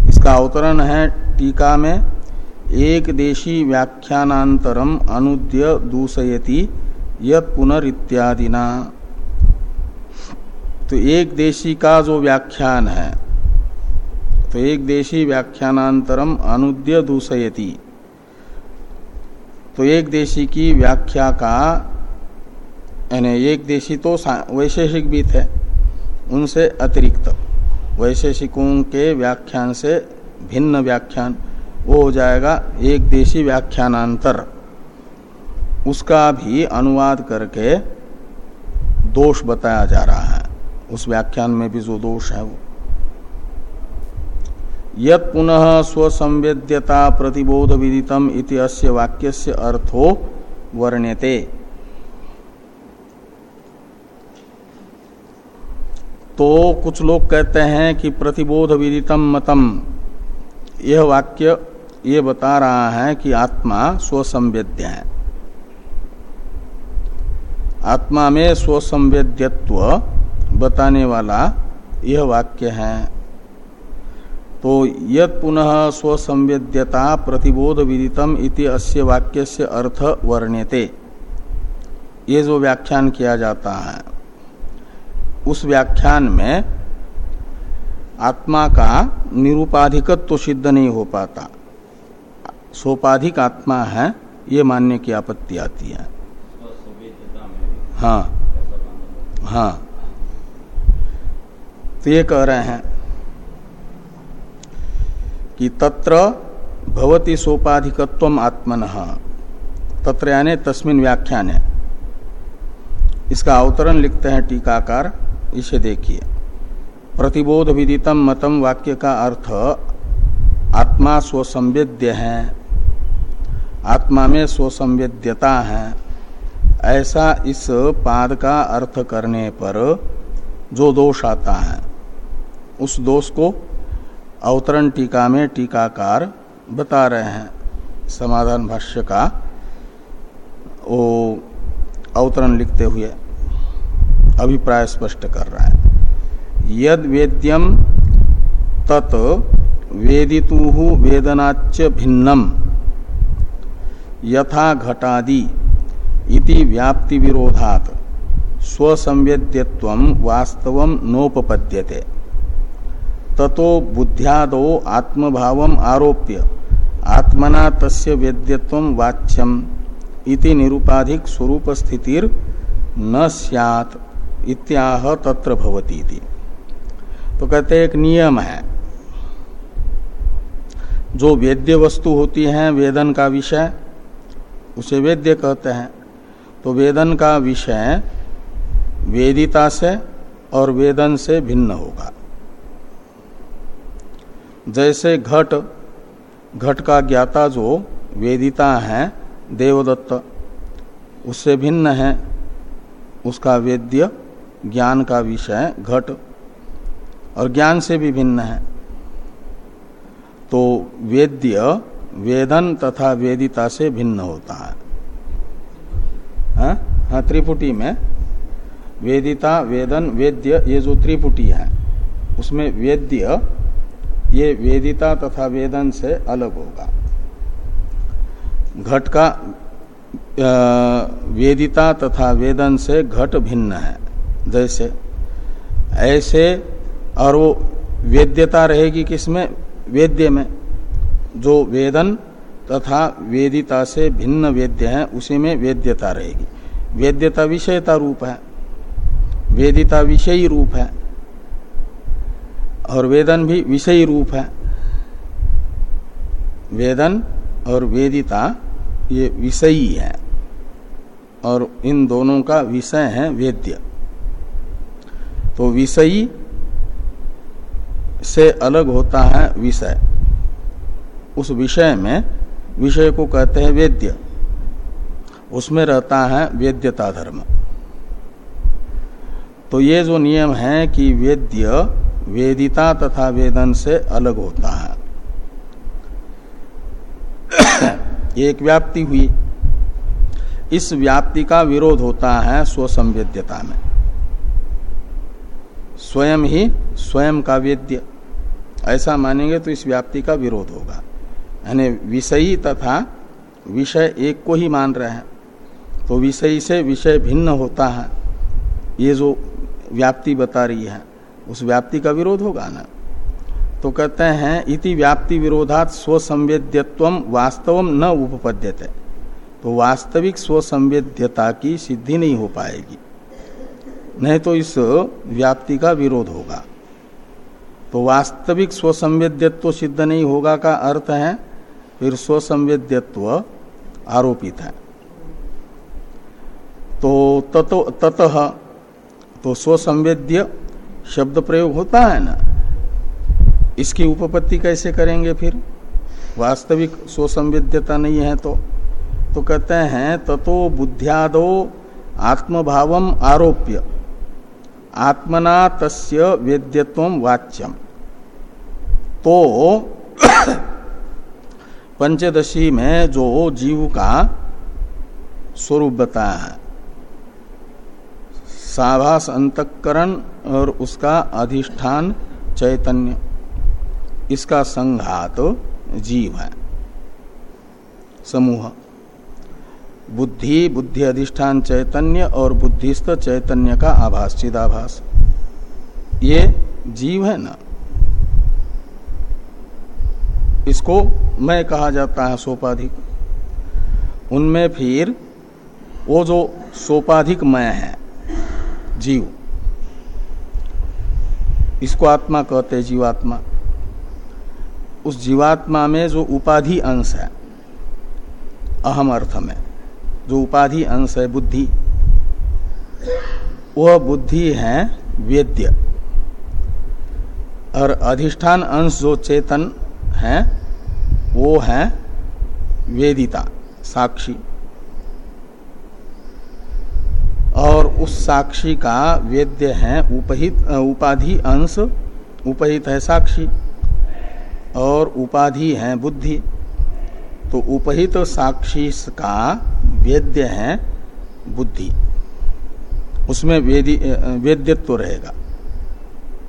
इसका अवतरण है टीका में, एक देशी व्याख्यानांतरम अनुद्य दूषयति यत पुनरित्यादिना। तो एक देशी का जो व्याख्यान है तो एक देशी व्याख्यानांतरम अनुद्य दूषयति। तो एक देशी की व्याख्या का यानी एक देशी तो वैशेषिक भी थे, उनसे अतिरिक्त। वैशेषिकों के व्याख्यान से भिन्न व्याख्यान, वो हो जाएगा एक देशी व्याख्यानांतर। उसका भी अनुवाद करके दोष बताया जा रहा है। उस व्याख्यान में भी जो दोष है वो। यत पुनः स्वसंवेद्यता प्रतिबोध विदितम इति अस्य वाक्यस्य अर्थो वर्ण्यते। तो कुछ लोग कहते हैं कि प्रतिबोध विदितम मतम। यह वाक्य ये बता रहा है कि आत्मा स्वसंवेद्य है। आत्मा में स्वसंवेद्यत्व बताने वाला यह वाक्य है। तो यद पुनः स्वसंवेद्यता प्रतिबोध विदितम इति अस्य वाक्य से अर्थ वर्ण्यते। ये जो व्याख्यान किया जाता है उस व्याख्यान में आत्मा का निरूपाधिकत्व तो सिद्ध नहीं हो पाता। सोपाधिक आत्मा है, ये मानने की आपत्ति आती है। हाँ। हाँ। तो ये कह रहे हैं कि तत्र भवती सोपाधिकत्व आत्मन। तत्र यानी तस्मिन व्याख्यान। है इसका अवतरण लिखते हैं टीकाकार इसे देखिए। प्रतिबोध विदितम मतम वाक्य का अर्थ, आत्मा स्वसंवेद्य है, आत्मा में स्वसंवेद्यता है। ऐसा इस पाद का अर्थ करने पर जो दोष आता है, उस दोष को अवतरण टीका में टीकाकार बता रहे हैं। समाधान भाष्य का, वो अवतरण लिखते हुए अभिप्राय स्पष्ट कर रहा है। यद वेद्यम तत् वेदितु वेदनाच भिन्नम। यथा घटादि इति व्याप्ति विरोधात स्वसंवेद्यत्व वास्तव नोपपद्यते। ततो बुद्ध्यादो आत्मभाव आरोप्य, आत्मना तस्य वेद्यत्व वाच्यम इति निरुपाधिक स्वरूप स्थितिर न सैत इत्याह तत्र भवती थी तो कहते एक नियम है। जो वेद्य वस्तु होती है, वेदन का विषय, उसे वेद्य कहते हैं। तो वेदन का विषय वेदिता से और वेदन से भिन्न होगा। जैसे घट घट का ज्ञाता जो वेदिता है, देवदत्त, उससे भिन्न है, उसका वेद्य ज्ञान का विषय घट और ज्ञान से भी भिन्न है। तो वेद्य वेदन तथा वेदिता से भिन्न होता है। हाँ, हाँ त्रिपुटी में वेदिता वेदन वेद्य ये जो त्रिपुटी है उसमें वेद्य ये वेदिता तथा वेदन से अलग होगा। घट का वेदिता तथा वेदन से घट भिन्न है। जैसे, ऐसे और वो वेद्यता रहेगी किसमें? वेद्य में। जो वेदन तथा वेदिता से भिन्न वेद्य है, उसी में वेद्यता रहेगी। वेद्यता विषयता रूप है। वेदिता विषयी रूप है। और वेदन भी विषयी रूप है। वेदन और वेदिता ये विषयी है। और इन दोनों का विषय है वेद्य। तो विषयी से अलग होता है विषय। उस विषय में विषय को कहते हैं वेद्य। उसमें रहता है वेद्यता धर्म। तो ये जो नियम है कि वेद्य, वेदिता तथा वेदन से अलग होता है। एक व्याप्ति हुई। इस व्याप्ति का विरोध होता है स्वसंवेद्यता में। स्वयं ही स्वयं का वेद्य ऐसा मानेंगे तो इस व्याप्ति का विरोध होगा। यानी विषयी तथा विषय एक को ही मान रहे हैं। तो विषयी से विषय भिन्न होता है। ये जो व्याप्ति बता रही है, उस व्याप्ति का विरोध होगा ना? तो कहते हैं, इति व्याप्ति विरोधात स्वसंवेद्यत्व वास्तव न उपपद्यते। तो वास्तविक स्वसंवेद्यता की सिद्धि नहीं हो पाएगी। नहीं तो इस व्याप्ति का विरोध होगा। तो वास्तविक स्वसंवेद्यत्व सिद्ध नहीं होगा का अर्थ है, फिर स्वसंवेद्यत्व आरोपित है। तो ततः तो स्वसंवेद्य शब्द प्रयोग होता है ना? इसकी उपपत्ति कैसे करेंगे फिर? वास्तविक स्वसंवेद्यता नहीं है तो। तो कहते हैं, ततो बुद्धियादो आत्मभाव आरोप्य। आत्मना तस्य वेद्यत्व वाच्यम। तो पंचदशी में जो जीव का स्वरूप बताया है साभास अंतकरण और उसका अधिष्ठान चैतन्य, इसका संघात जीव है, समूह। बुद्धि बुद्धि अधिष्ठान चैतन्य और बुद्धिस्त चैतन्य का आभास। चिदाभास ये जीव है ना? इसको मैं कहा जाता है सोपाधिक। उनमें फिर वो जो सोपाधिक मैं है, जीव, इसको आत्मा कहते हैं जीवात्मा। उस जीवात्मा में जो उपाधि अंश है, अहम अर्थ में जो उपाधि अंश है, बुद्धि। वह बुद्धि है वेद्य। और अधिष्ठान अंश जो चेतन है, वो है वेदिता, साक्षी। और उस साक्षी का वेद्य है उपहित, उपाधि अंश। उपहित है साक्षी। और उपाधि है बुद्धि। तो उपहित साक्षी का वेद्य है बुद्धि। उसमें वेदी, वेद्यत्व तो रहेगा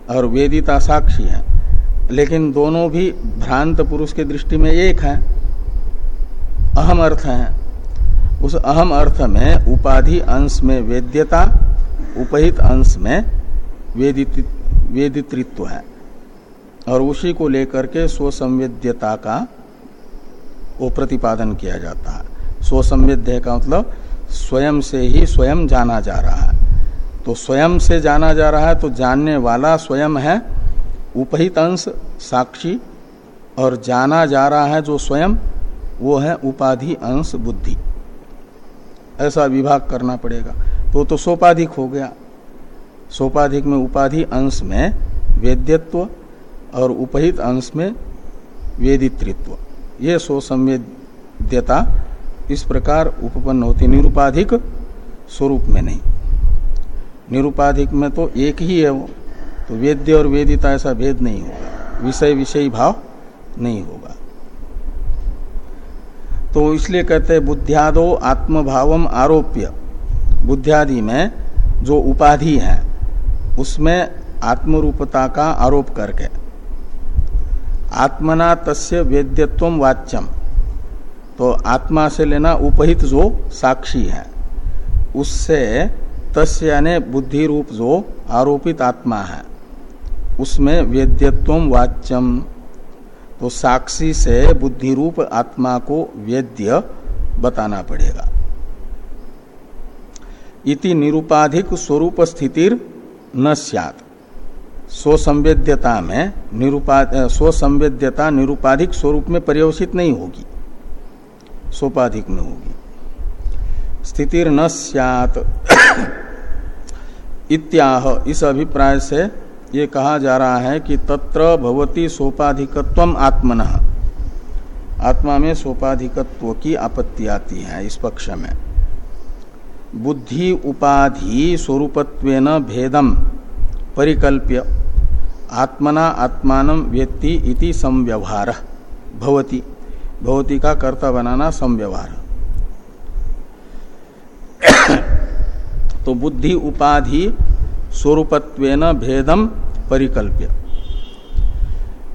और वेदिता साक्षी है। लेकिन दोनों भी भ्रांत पुरुष के दृष्टि में एक है, अहम अर्थ है। उस अहम अर्थ में उपाधि अंश में वेद्यता, उपहित अंश में वेदित वेदित्व है। और उसी को लेकर के स्वसंवेद्यता का वो प्रतिपादन किया जाता है। स्वसंवेद्य का मतलब स्वयं से ही स्वयं जाना जा रहा है। तो स्वयं से जाना जा रहा है तो जानने वाला स्वयं है, उपहित अंश, साक्षी, और जाना जा रहा है जो स्वयं, वो है उपाधि अंश बुद्धि। ऐसा विभाग करना पड़ेगा। तो तो सोपाधिक हो गया। सोपाधिक में उपाधि अंश में वेद्यत्व और उपहित अंश में वेदित्व ये स्वसंवेद्यता इस प्रकार उपपन्न होती, निरुपाधिक स्वरूप में नहीं। निरुपाधिक में तो एक ही है वो। तो वेद्य और वेदिता ऐसा भेद नहीं होगा। विषय विषयी भाव नहीं होगा। तो इसलिए कहते हैं, बुद्धियादो आत्मभावम आरोप्य। बुद्धियादि में जो उपाधि है, उसमें आत्मरूपता का आरोप करके आत्मना तस्य वेद्यत्व वाच्यम। तो आत्मा से लेना उपहित जो साक्षी है, उससे तस्य यानी बुद्धि रूप जो आरोपित आत्मा है, उसमें वेद्यत्व वाच्यम। तो साक्षी से बुद्धि रूप आत्मा को वेद्य बताना पड़ेगा। इति निरुपाधिक स्वरूप स्थितिर न सैत स्वसंवेद्यता में निरुपा स्वसंवेद्यता निरुपाधिक स्वरूप में पर्यवसित नहीं होगी। सोपाधिक में होगी। स्थितिर न इत्याह, इस अभिप्राय से ये कहा जा रहा है कि तत्र भवती सोपाधिकत्व आत्मन। आत्मा में सोपाधिकत्व की आपत्ति आती है इस पक्ष में। बुद्धि उपाधि स्वरूपत्वेन भेदम। परिकल्प्य आत्मना आत्मान व्यक्ति इति संव्यवहार। भवती। भवती का कर्ता बनाना संव्यवहार। तो बुद्धि उपाधि स्वरूपत्वेन भेदम परिकल्प्य।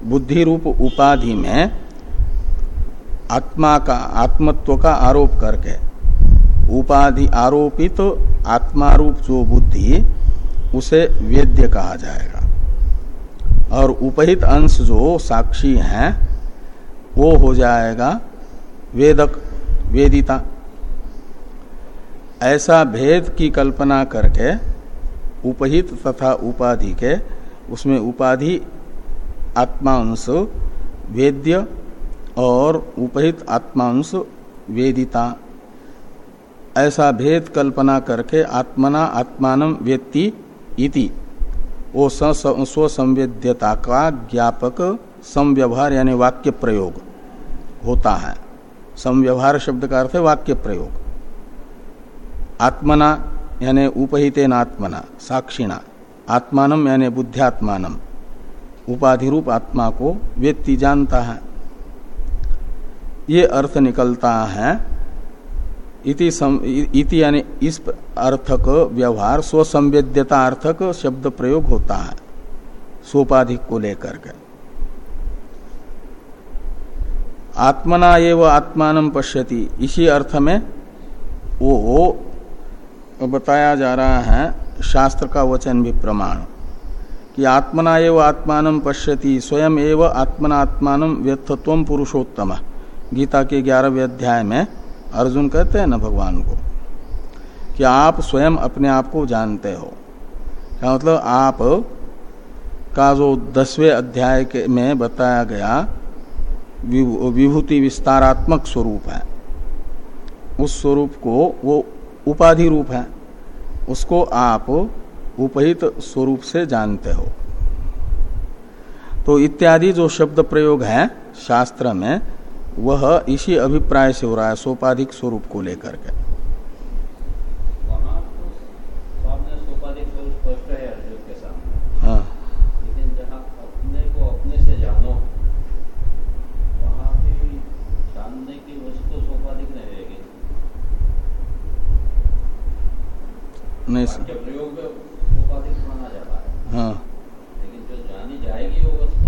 बुद्धि रूप उपाधि में आत्मा का, आत्मत्व का आरोप करके उपाधि आरोपित तो आत्मारूप जो बुद्धि, उसे वेद्य कहा जाएगा। और उपहित अंश जो साक्षी है, वो हो जाएगा वेदक, वेदिता। ऐसा भेद की कल्पना करके, उपहित तथा उपाधि के, उसमें उपाधि, आत्मांश, वेद्य और उपहित आत्मांश, वेदिता। ऐसा भेद कल्पना करके आत्मना आत्मान व्यक्ति इति। वो स्वसंवेद्यता का ज्ञापक संव्यवहार यानी वाक्य प्रयोग होता है। संव्यवहार शब्द का अर्थ है वाक्य प्रयोग। आत्मना यानी उपहितेन आत्मना, साक्षिणा, आत्मानम यानी बुद्ध्यात्मानम उपाधि रूप आत्मा को व्यक्ति जानता है। ये अर्थ निकलता है इति, सम, इति यानी इस अर्थक व्यवहार स्वसंवेद्यता अर्थक शब्द प्रयोग होता है सोपाधिक को लेकर के। आत्मना एवं आत्मान पश्यति। इसी अर्थ में वो बताया जा रहा है शास्त्र का वचन भी प्रमाण कि आत्मना एवं आत्मान पश्यति स्वयं एवं आत्मनात्मान व्यर्थत्व पुरुषोत्तम। गीता के ग्यारहवें अध्याय में अर्जुन कहते हैं ना भगवान को कि आप स्वयं अपने आप को जानते हो। क्या मतलब? आप का जो दसवें अध्याय के में बताया गया विभूति विस्तारात्मक स्वरूप है। उस स्वरूप को वो उपाधि रूप है। उसको आप उपहित स्वरूप से जानते हो। तो इत्यादि जो शब्द प्रयोग है शास्त्र में वह इसी अभिप्राय से हो रहा है सोपाधिक स्वरूप को लेकर के। हाँ। लेकिन जहाँ अपने को अपने से जानो वहाँ भी जानने की वस्तु सोपाधिक नहीं रहेगी नहीं प्रयोग सोपाधिक माना जाता है हाँ लेकिन जो जानी जाएगी वो वस्तु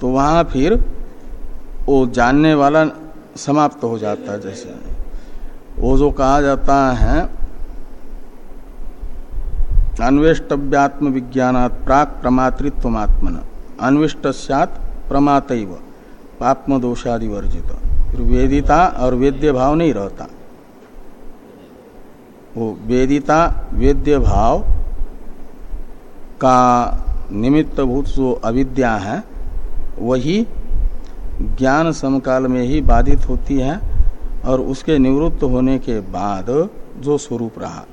तो वहाँ फिर वो जानने वाला समाप्त हो जाता है जैसे। वो जो कहा जाता है अन्वेष्टव्यात्म विज्ञानात प्राक प्रमातृत्वमात्मन। अन्विष्ट प्रमात पात्म दोषादि वर्जित फिर वेदिता और वेद्य भाव नहीं रहता। वो वेदिता वेद्य भाव का निमित्तभूत जो अविद्या है वही ज्ञान समकाल में ही बाधित होती है और उसके निवृत्त होने के बाद जो स्वरूप रहा,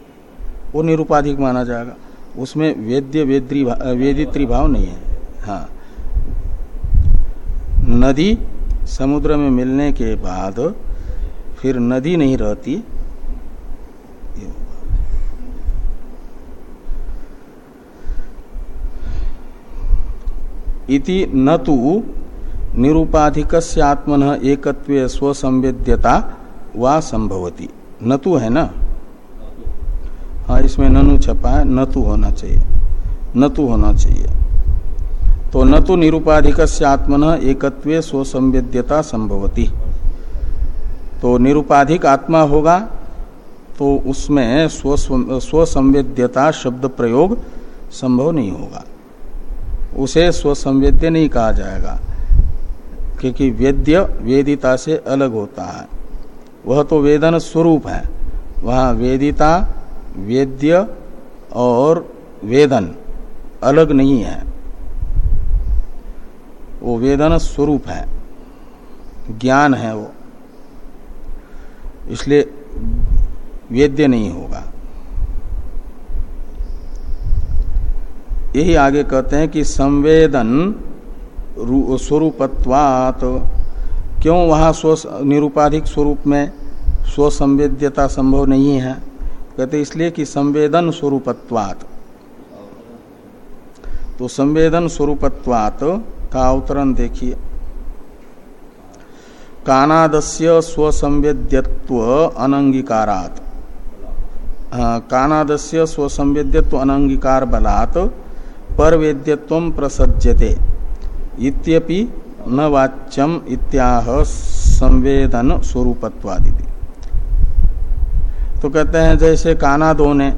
वो निरुपाधिक माना जाएगा। उसमें वेद्य, वेद्री वेदित्री भाव नहीं है। हाँ। नदी समुद्र में मिलने के बाद फिर नदी नहीं रहती इति न तो निरूपाधिक आत्मन एक स्वसंवेद्यता वा संभवती। न तो है ना? हाँ इसमें ननु छपा है, न तो होना चाहिए। न तो होना चाहिए। तो न तो निरूपाधिक आत्मन एक स्वसंवेद्यता संभवती। तो निरूपाधिक आत्मा होगा तो उसमें स्वसंवेद्यता शब्द प्रयोग संभव नहीं होगा। उसे स्वसंवेद्य नहीं कहा जाएगा, क्योंकि वेद्य वेदिता से अलग होता है। वह तो वेदन स्वरूप है। वहाँ वेदिता, वेद्य और वेदन अलग नहीं है। वो वेदन स्वरूप है। ज्ञान है वो। इसलिए वेद्य नहीं होगा। यही आगे कहते हैं कि संवेदन स्वरूपत्वात। क्यों वहाँ स्व निरूपाधिक स्वरूप में स्वसंवेद्यता संभव नहीं है? कहते इसलिए कि संवेदन स्वरूपत्वात। तो संवेदन स्वरूपत्वात का अवतरण देखिए। कानादस्य स्वसंवेद्यत्व अनंगीकारात। कानादस्य स्वसंवेद्यत्व अनंगीकार बलात् पर वेद्यत्व प्रसज्यते। इत्यपि न वाच्यम इत्याह संवेदन स्वरूपत्वादि तो कहते हैं, जैसे कानादो ने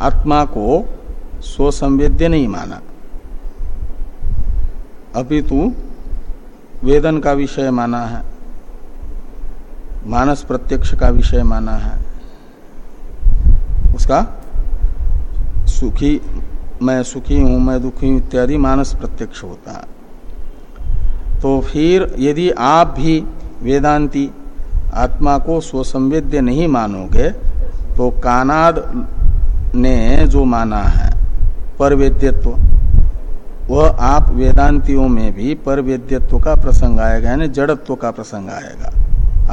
आत्मा को स्वसंवेद्य नहीं माना। अपितु वेदन का विषय माना है, मानस प्रत्यक्ष का विषय माना है, उसका सुखी, मैं सुखी हूँ, मैं दुखी हूँ इत्यादि मानस प्रत्यक्ष होता है। तो फिर यदि आप भी वेदांती आत्मा को स्वसंवेद्य नहीं मानोगे तो कानाद ने जो माना है, परवेद्यत्व, वह आप वेदांतियों में भी परवेद्यत्व का प्रसंग आएगा, यानी जड़त्व का प्रसंग आएगा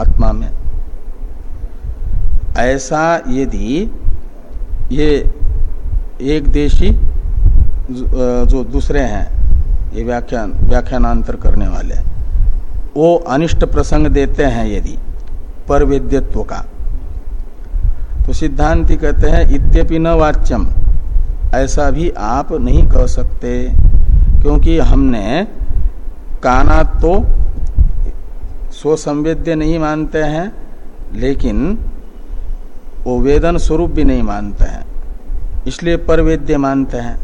आत्मा में। ऐसा यदि ये एक देशी जो दूसरे हैं, ये व्याख्यान, व्याख्यानांतर करने वाले वो अनिष्ट प्रसंग देते हैं यदि, पर वेद्यत्व का। तो सिद्धांति कहते हैं, इत्यपि न वाच्यम। ऐसा भी आप नहीं कह सकते, क्योंकि हमने काना तो स्वसंवेद्य नहीं मानते हैं, लेकिन वो वेदन स्वरूप भी नहीं मानते हैं। इसलिए पर वेद्य मानते हैं।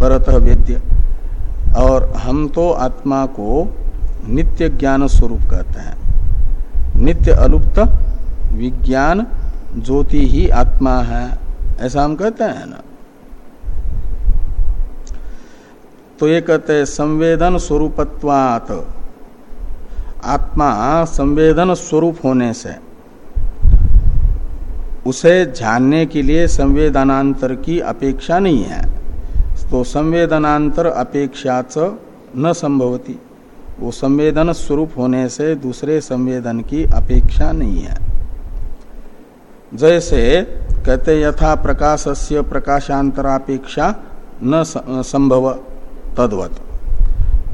परत वेद्य। और हम तो आत्मा को नित्य ज्ञान स्वरूप कहते हैं। नित्य अलुप्त विज्ञान ज्योति ही आत्मा है। ऐसा हम कहते हैं ना? तो ये कहते हैं, संवेदन स्वरूपत्वात। आत्मा संवेदन स्वरूप होने से उसे जानने के लिए संवेदनांतर की अपेक्षा नहीं है। तो संवेदनांतर अपेक्षाच न संभवती। वो संवेदन स्वरूप होने से दूसरे संवेदन की अपेक्षा नहीं है। जैसे कहते यथा प्रकाशस्य प्रकाशांतरापेक्षा न संभव तद्वत।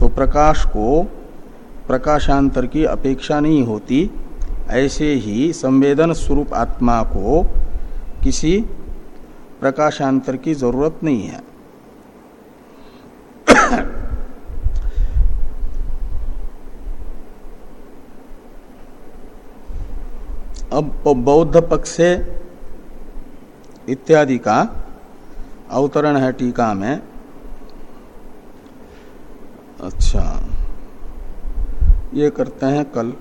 तो प्रकाश को प्रकाशांतर की अपेक्षा नहीं होती। ऐसे ही संवेदन स्वरूप आत्मा को किसी प्रकाशांतर की ज़रूरत नहीं है। अब बौद्ध पक्ष से इत्यादि का अवतरण है टीका में। अच्छा। ये करते हैं कल।